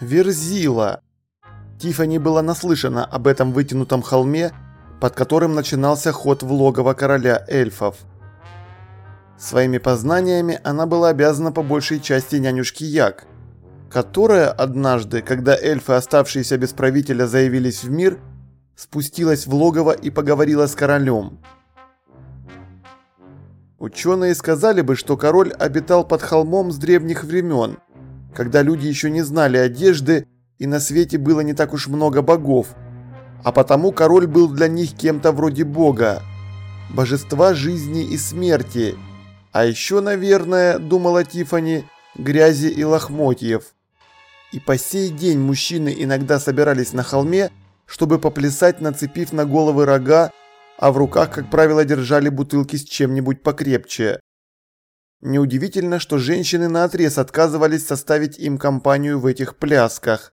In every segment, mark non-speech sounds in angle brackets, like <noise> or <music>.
Верзила. Тифани была наслышана об этом вытянутом холме, под которым начинался ход в логово короля эльфов. Своими познаниями она была обязана по большей части нянюшке Як, которая однажды, когда эльфы, оставшиеся без правителя, заявились в мир, спустилась в логово и поговорила с королем. Ученые сказали бы, что король обитал под холмом с древних времен, когда люди еще не знали одежды и на свете было не так уж много богов, а потому король был для них кем-то вроде бога, божества жизни и смерти, а еще, наверное, думала Тифани, грязи и лохмотьев. И по сей день мужчины иногда собирались на холме, чтобы поплясать, нацепив на головы рога, а в руках, как правило, держали бутылки с чем-нибудь покрепче. Неудивительно, что женщины наотрез отказывались составить им компанию в этих плясках.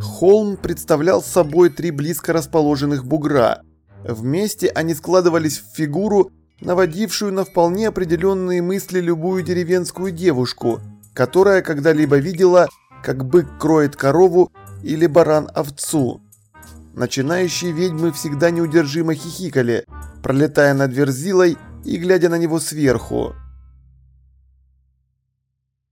Холм представлял собой три близко расположенных бугра. Вместе они складывались в фигуру, наводившую на вполне определенные мысли любую деревенскую девушку, которая когда-либо видела, как бык кроет корову или баран овцу. Начинающие ведьмы всегда неудержимо хихикали, пролетая над Верзилой и глядя на него сверху.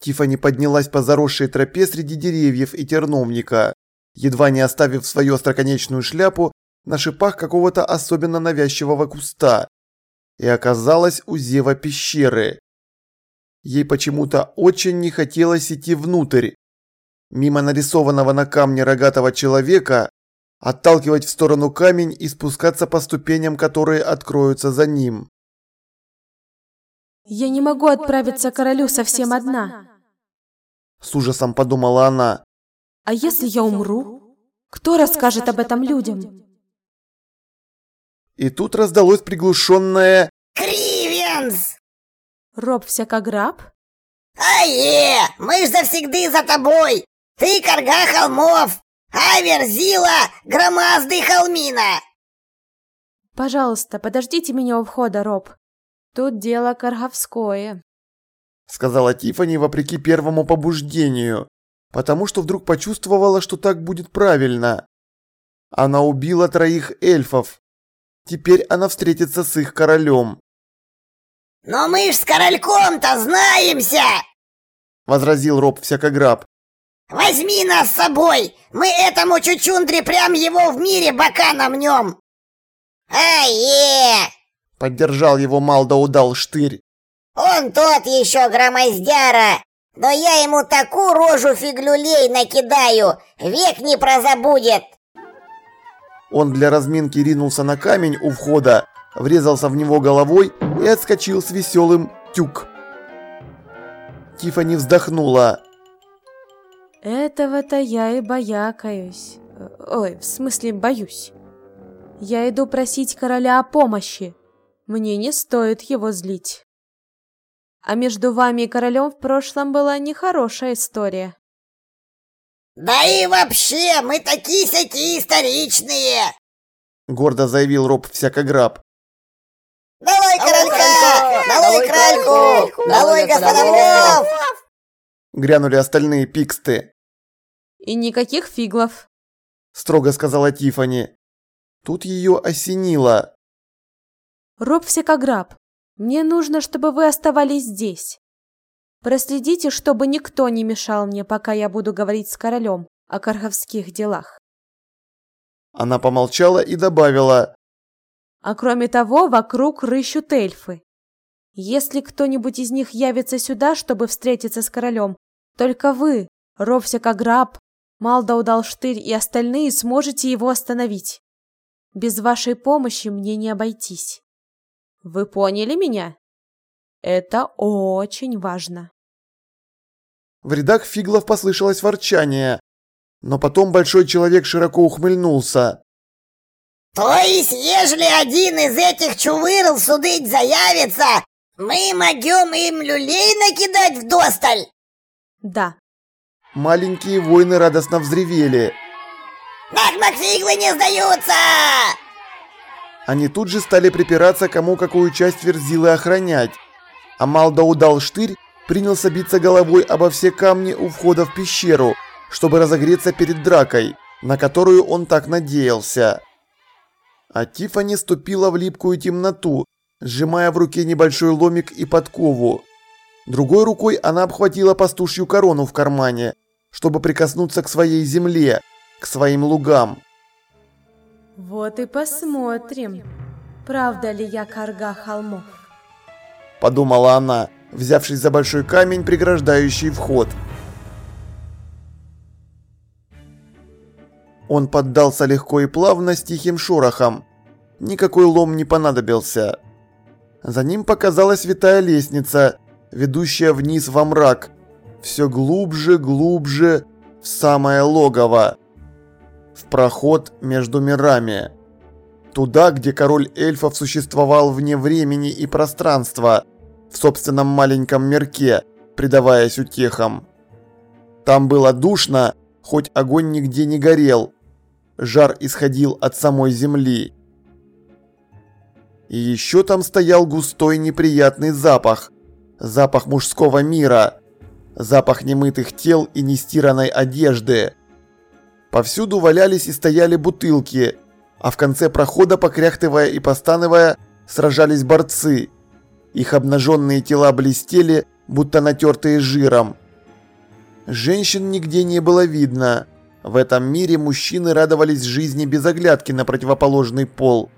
Тифани поднялась по заросшей тропе среди деревьев и терновника, едва не оставив свою остроконечную шляпу на шипах какого-то особенно навязчивого куста, и оказалась у зева пещеры. Ей почему-то очень не хотелось идти внутрь. Мимо нарисованного на камне рогатого человека, отталкивать в сторону камень и спускаться по ступеням, которые откроются за ним. «Я не могу отправиться к королю совсем одна», – с ужасом подумала она. «А если я умру? Кто расскажет об этом людям?» И тут раздалось приглушенное «Кривенс!» «Роб всякограб?» «Ае! Мы ж завсегды за тобой! Ты корга холмов! А Верзила громаздый холмина!» «Пожалуйста, подождите меня у входа, Роб. Тут дело Карговское», — сказала Тифани вопреки первому побуждению, потому что вдруг почувствовала, что так будет правильно. Она убила троих эльфов. Теперь она встретится с их королем. «Но мы ж с корольком-то знаемся!» — возразил Роб всякограб. «Возьми нас с собой! Мы этому чучундре прям его в мире бока намнем!» «Ай-е!» — поддержал его Малдаудал Штырь. «Он тот еще громоздяра! Но я ему такую рожу фиглюлей накидаю, век не прозабудет!» Он для разминки ринулся на камень у входа, врезался в него головой и отскочил с веселым тюк. Тифани вздохнула. Этого-то я и боякаюсь. Ой, в смысле боюсь. Я иду просить короля о помощи. Мне не стоит его злить. А между вами и королем в прошлом была нехорошая история. Да и вообще, мы такие-сякие историчные! Гордо заявил Роб всякограб. Долой королька! Долой кральку! Долой господа Грянули остальные пиксты. И никаких фиглов, строго сказала Тифани. Тут ее осенило. Роб всякограб, мне нужно, чтобы вы оставались здесь. Проследите, чтобы никто не мешал мне, пока я буду говорить с королем о карховских делах. Она помолчала и добавила. А кроме того, вокруг рыщут эльфы. Если кто-нибудь из них явится сюда, чтобы встретиться с королем, только вы, Ровсик Аграб, Малдаудалштырь и остальные сможете его остановить. Без вашей помощи мне не обойтись. Вы поняли меня? Это очень важно. В рядах фиглов послышалось ворчание, но потом большой человек широко ухмыльнулся. То есть, ежели один из этих чувырл судыть заявится, мы могем им люлей накидать в досталь? Да. Маленькие воины радостно взревели. Мак-макфиглы не сдаются! Они тут же стали припираться, кому какую часть верзилы охранять. А Малдаудал Штырь принялся биться головой обо все камни у входа в пещеру, чтобы разогреться перед дракой, на которую он так надеялся. А Тифани ступила в липкую темноту, сжимая в руке небольшой ломик и подкову. Другой рукой она обхватила пастушью корону в кармане, чтобы прикоснуться к своей земле, к своим лугам. Вот и посмотрим, правда ли я карга холмов. Подумала она, взявшись за большой камень, преграждающий вход. Он поддался легко и плавно с тихим шорохом. Никакой лом не понадобился. За ним показалась витая лестница, ведущая вниз во мрак, все глубже, глубже, в самое логово, в проход между мирами. Туда, где король эльфов существовал вне времени и пространства, в собственном маленьком мирке, предаваясь утехам. Там было душно, хоть огонь нигде не горел. Жар исходил от самой земли. И еще там стоял густой неприятный запах. Запах мужского мира. Запах немытых тел и нестиранной одежды. Повсюду валялись и стояли бутылки, а в конце прохода, покряхтывая и постановая, сражались борцы. Их обнаженные тела блестели, будто натертые жиром. Женщин нигде не было видно. В этом мире мужчины радовались жизни без оглядки на противоположный пол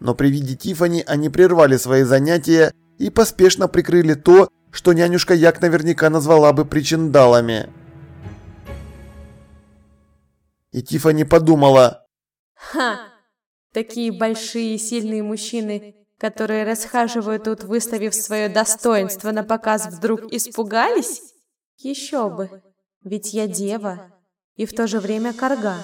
но при виде Тифани они прервали свои занятия и поспешно прикрыли то, что нянюшка Як наверняка назвала бы причиндалами. И Тифани подумала. Ха! Такие большие и сильные мужчины, которые расхаживают тут, выставив свое достоинство на показ, вдруг испугались? Еще бы, ведь я дева и в то же время карга.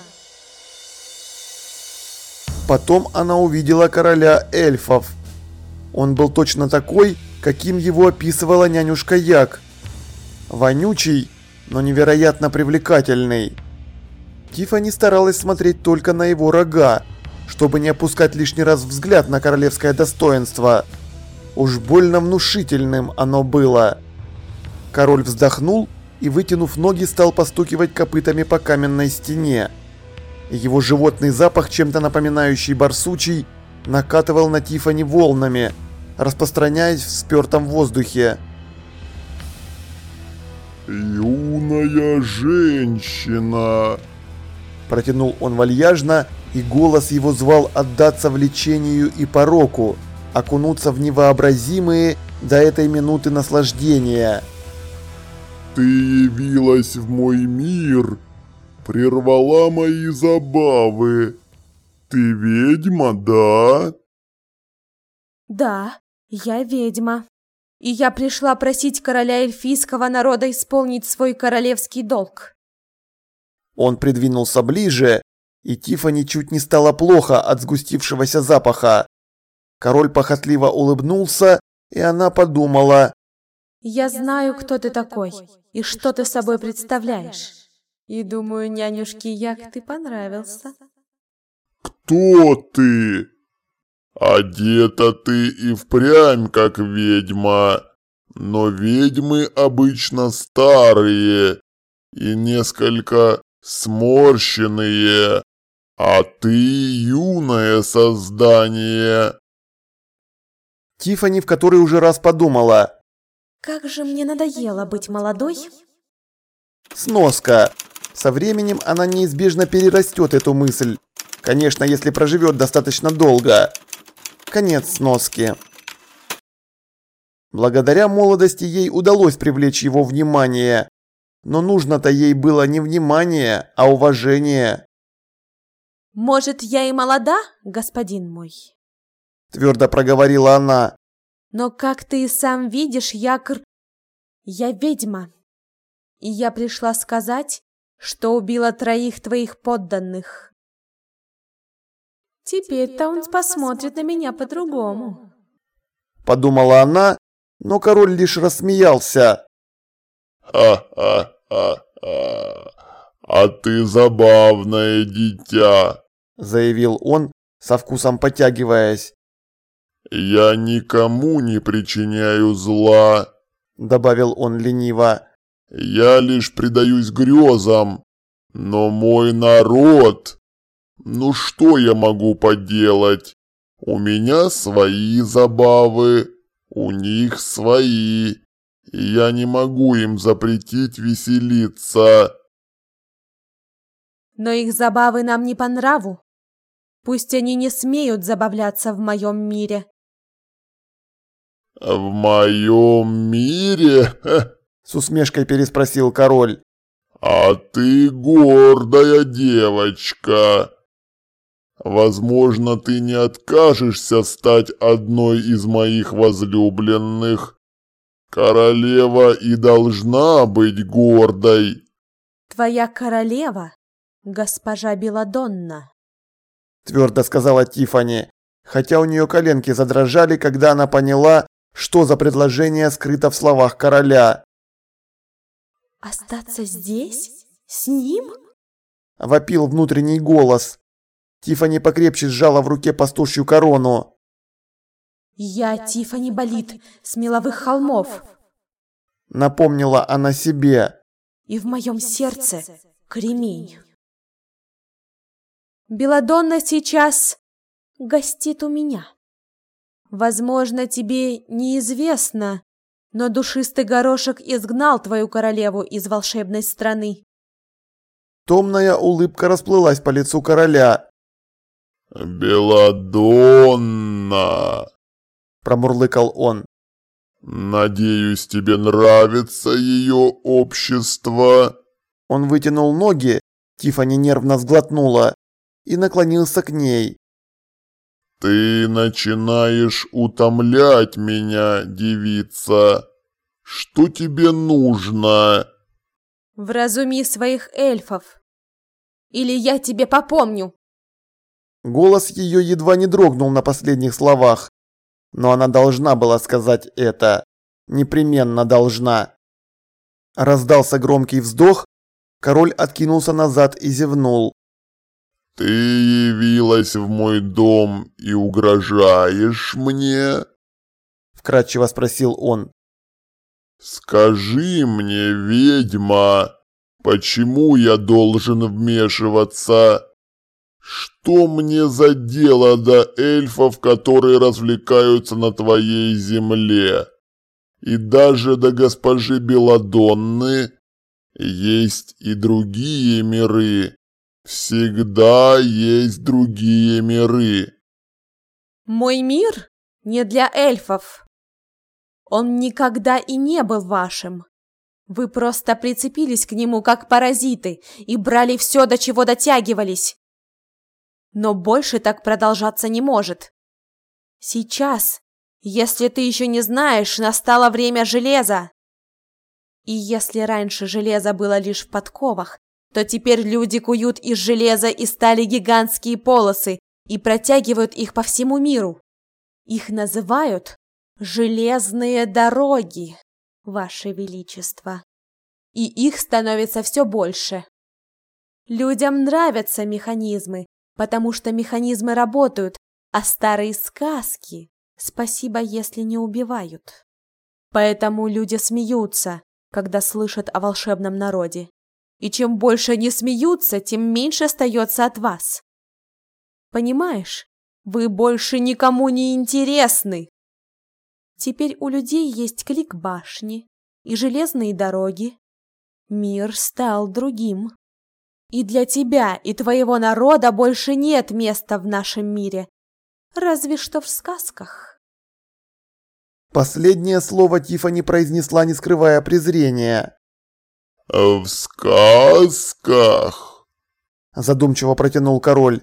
Потом она увидела короля эльфов. Он был точно такой, каким его описывала нянюшка Як. Вонючий, но невероятно привлекательный. Тифани старалась смотреть только на его рога, чтобы не опускать лишний раз взгляд на королевское достоинство. Уж больно внушительным оно было. Король вздохнул и, вытянув ноги, стал постукивать копытами по каменной стене. Его животный запах, чем-то напоминающий барсучий, накатывал на Тифани волнами, распространяясь в спертом воздухе. «Юная женщина!» Протянул он вальяжно, и голос его звал отдаться влечению и пороку, окунуться в невообразимые до этой минуты наслаждения. «Ты явилась в мой мир!» Прервала мои забавы. Ты ведьма, да? Да, я ведьма. И я пришла просить короля эльфийского народа исполнить свой королевский долг. Он придвинулся ближе, и Тифани чуть не стало плохо от сгустившегося запаха. Король похотливо улыбнулся, и она подумала. «Я знаю, кто ты такой и что ты собой представляешь. И думаю, нянюшке Як ты понравился. Кто ты? Одета ты и впрямь как ведьма, но ведьмы обычно старые и несколько сморщенные, а ты юное создание. Тифани в который уже раз подумала. Как же мне надоело быть молодой. Сноска. Со временем она неизбежно перерастет эту мысль. Конечно, если проживет достаточно долго. Конец сноски. Благодаря молодости ей удалось привлечь его внимание. Но нужно-то ей было не внимание, а уважение. «Может, я и молода, господин мой?» Твердо проговорила она. «Но как ты и сам видишь, я кр... Я ведьма. И я пришла сказать, что убила троих твоих подданных. Теперь-то он посмотрит на меня по-другому. Подумала она, но король лишь рассмеялся. «Ха-ха-ха-ха! А ты забавное дитя!» Заявил он, со вкусом потягиваясь. «Я никому не причиняю зла, добавил он лениво. Я лишь предаюсь грезам, но мой народ... Ну что я могу поделать? У меня свои забавы, у них свои, и я не могу им запретить веселиться. Но их забавы нам не по нраву. Пусть они не смеют забавляться в моем мире. В моем мире? <laughs> С усмешкой переспросил король. А ты гордая девочка. Возможно, ты не откажешься стать одной из моих возлюбленных. Королева и должна быть гордой. Твоя королева, госпожа Беладонна. Твердо сказала Тифани, хотя у нее коленки задрожали, когда она поняла, что за предложение скрыто в словах короля. «Остаться здесь? С ним?» – вопил внутренний голос. Тифани покрепче сжала в руке пастушью корону. «Я Тифани Болит с меловых холмов», – напомнила она себе. «И в моем сердце кремень». Беладонна сейчас гостит у меня. Возможно, тебе неизвестно, но душистый горошек изгнал твою королеву из волшебной страны. Томная улыбка расплылась по лицу короля. «Беладонна!» – промурлыкал он. «Надеюсь, тебе нравится ее общество?» Он вытянул ноги, Тифани нервно сглотнула и наклонился к ней. «Ты начинаешь утомлять меня, девица. Что тебе нужно?» «Вразуми своих эльфов, или я тебе попомню!» Голос ее едва не дрогнул на последних словах, но она должна была сказать это. Непременно должна. Раздался громкий вздох, король откинулся назад и зевнул. «Ты явилась в мой дом и угрожаешь мне?» Вкратчиво спросил он. «Скажи мне, ведьма, почему я должен вмешиваться? Что мне за дело до эльфов, которые развлекаются на твоей земле? И даже до госпожи Беладонны есть и другие миры, Всегда есть другие миры. Мой мир не для эльфов. Он никогда и не был вашим. Вы просто прицепились к нему как паразиты и брали все, до чего дотягивались. Но больше так продолжаться не может. Сейчас, если ты еще не знаешь, настало время железа. И если раньше железо было лишь в подковах, то теперь люди куют из железа и стали гигантские полосы и протягивают их по всему миру. Их называют «железные дороги», Ваше Величество. И их становится все больше. Людям нравятся механизмы, потому что механизмы работают, а старые сказки, спасибо, если не убивают. Поэтому люди смеются, когда слышат о волшебном народе. И чем больше они смеются, тем меньше остается от вас. Понимаешь, вы больше никому не интересны. Теперь у людей есть клик башни и железные дороги. Мир стал другим. И для тебя и твоего народа больше нет места в нашем мире. Разве что в сказках. Последнее слово Тифани произнесла, не скрывая презрения. «В сказках?» Задумчиво протянул король.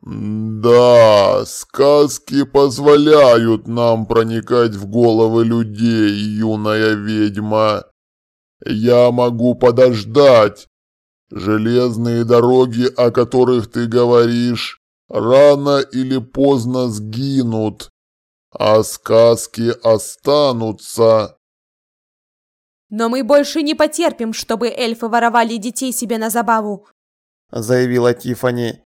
«Да, сказки позволяют нам проникать в головы людей, юная ведьма. Я могу подождать. Железные дороги, о которых ты говоришь, рано или поздно сгинут, а сказки останутся. Но мы больше не потерпим, чтобы эльфы воровали детей себе на забаву, заявила Тифани.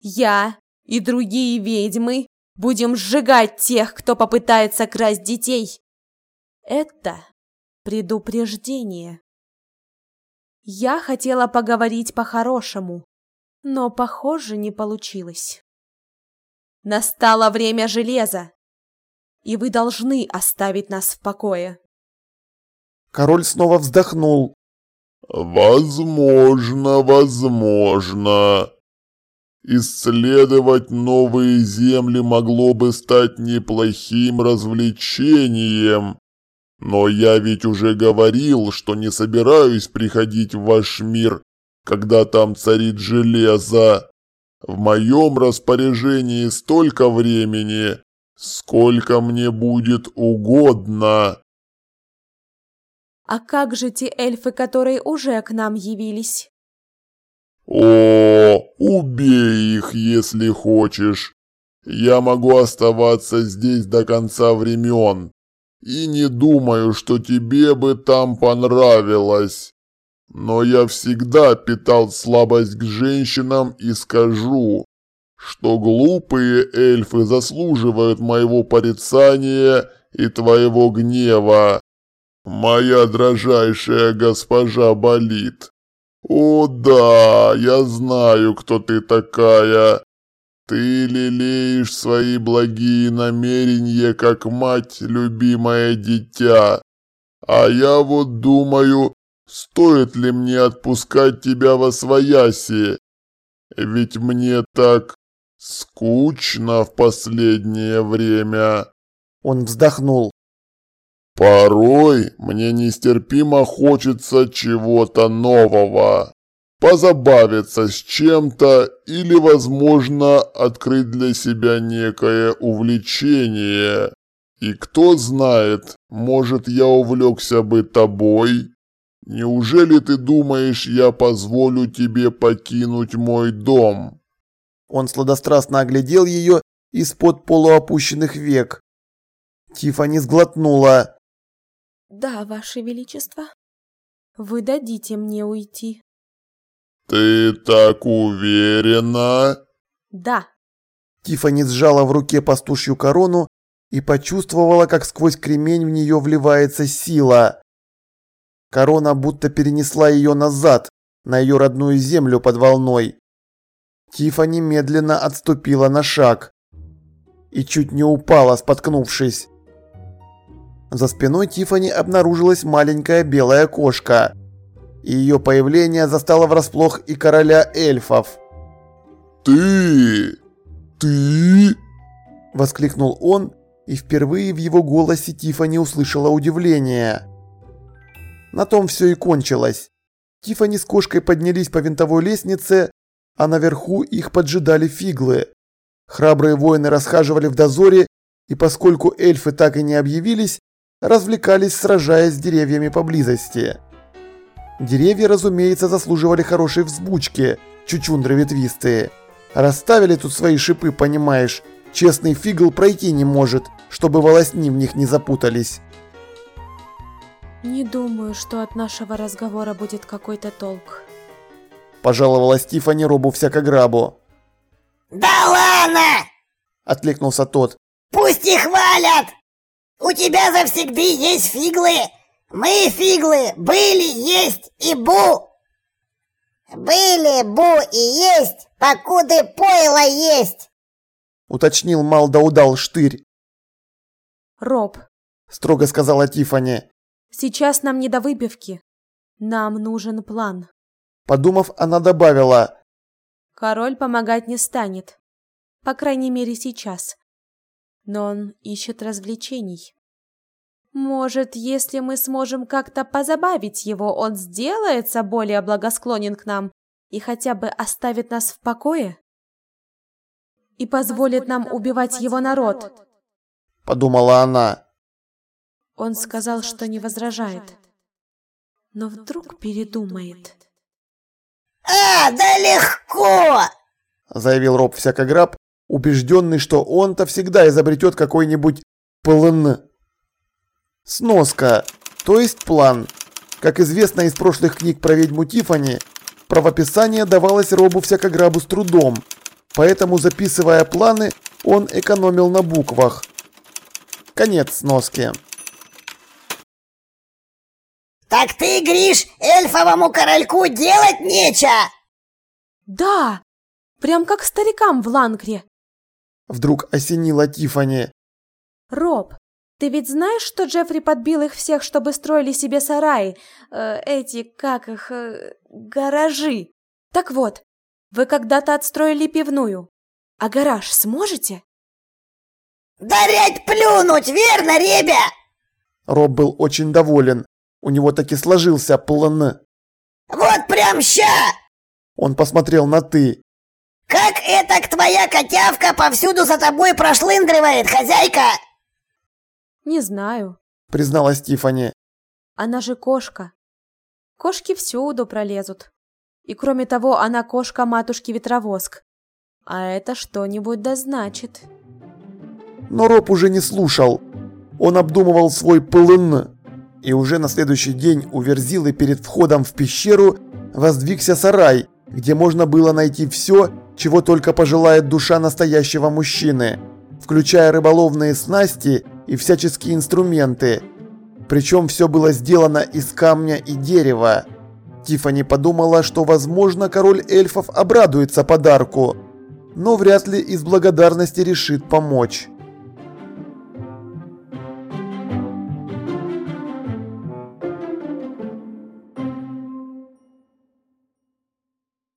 Я и другие ведьмы будем сжигать тех, кто попытается красть детей. Это предупреждение. Я хотела поговорить по-хорошему, но, похоже, не получилось. Настало время железа, и вы должны оставить нас в покое. Король снова вздохнул. Возможно, возможно. Исследовать новые земли могло бы стать неплохим развлечением. Но я ведь уже говорил, что не собираюсь приходить в ваш мир, когда там царит железо. В моем распоряжении столько времени, сколько мне будет угодно. А как же те эльфы, которые уже к нам явились? О, убей их, если хочешь. Я могу оставаться здесь до конца времен. И не думаю, что тебе бы там понравилось. Но я всегда питал слабость к женщинам и скажу, что глупые эльфы заслуживают моего порицания и твоего гнева. Моя дрожайшая госпожа болит. О да, я знаю, кто ты такая. Ты лелеешь свои благие намерения, как мать любимое дитя. А я вот думаю, стоит ли мне отпускать тебя во свояси? Ведь мне так скучно в последнее время. Он вздохнул. Порой мне нестерпимо хочется чего-то нового позабавиться с чем-то или, возможно, открыть для себя некое увлечение. И кто знает, может, я увлекся бы тобой? Неужели ты думаешь, я позволю тебе покинуть мой дом? Он сладострастно оглядел ее из-под полуопущенных век. Тифани сглотнула. Да, ваше величество. Вы дадите мне уйти. «Ты так уверена?» «Да». Тиффани сжала в руке пастушью корону и почувствовала, как сквозь кремень в нее вливается сила. Корона будто перенесла ее назад, на ее родную землю под волной. Тиффани медленно отступила на шаг и чуть не упала, споткнувшись. За спиной Тиффани обнаружилась маленькая белая кошка – и ее появление застало врасплох и короля эльфов. «Ты! Ты!» – воскликнул он, и впервые в его голосе Тифани услышала удивление. На том все и кончилось. Тифани с кошкой поднялись по винтовой лестнице, а наверху их поджидали фиглы. Храбрые воины расхаживали в дозоре, и поскольку эльфы так и не объявились, развлекались, сражаясь с деревьями поблизости. Деревья, разумеется, заслуживали хорошей взбучки, чучундры ветвистые. Расставили тут свои шипы, понимаешь. Честный фигл пройти не может, чтобы волосни в них не запутались. Не думаю, что от нашего разговора будет какой-то толк. Пожаловалась Тифани Робу всякограбу. Да ладно! Откликнулся тот. Пусть их хвалят! У тебя завсегда есть фиглы, мы, фиглы, были, есть и бу. Были, бу и есть, покуды пойло есть. Уточнил Малдаудал Штырь. Роб. Строго сказала Тифани. Сейчас нам не до выпивки. Нам нужен план. Подумав, она добавила. Король помогать не станет. По крайней мере, сейчас. Но он ищет развлечений. Может, если мы сможем как-то позабавить его, он сделается более благосклонен к нам и хотя бы оставит нас в покое? И позволит нам убивать его народ? Подумала она. Он сказал, что не возражает. Но вдруг передумает. «А, да легко!» Заявил Роб всякограб, убежденный, что он-то всегда изобретет какой-нибудь ПЛН. Сноска, то есть план. Как известно из прошлых книг про ведьму Тифани, правописание давалось Робу всякограбу с трудом, поэтому записывая планы, он экономил на буквах. Конец сноски. Так ты, Гриш, эльфовому корольку делать нечего! Да, прям как старикам в Ланкре. Вдруг осенила Тифани. Роб, ты ведь знаешь, что Джеффри подбил их всех, чтобы строили себе сараи, э, эти, как их, э, гаражи? Так вот, вы когда-то отстроили пивную, а гараж сможете? Дарять плюнуть, верно, ребя? Роб был очень доволен. У него таки сложился план. Вот прям ща! Он посмотрел на «ты». Как это твоя котявка повсюду за тобой прошлындривает, хозяйка? Не знаю, призналась Тифани. Она же кошка. Кошки всюду пролезут. И кроме того, она кошка матушки Ветровоск. А это что-нибудь да значит. Но Роб уже не слушал. Он обдумывал свой ПЛН. И уже на следующий день у Верзилы перед входом в пещеру воздвигся сарай, где можно было найти все, чего только пожелает душа настоящего мужчины, включая рыболовные снасти и всяческие инструменты. Причем все было сделано из камня и дерева. Тифани подумала, что возможно король эльфов обрадуется подарку, но вряд ли из благодарности решит помочь.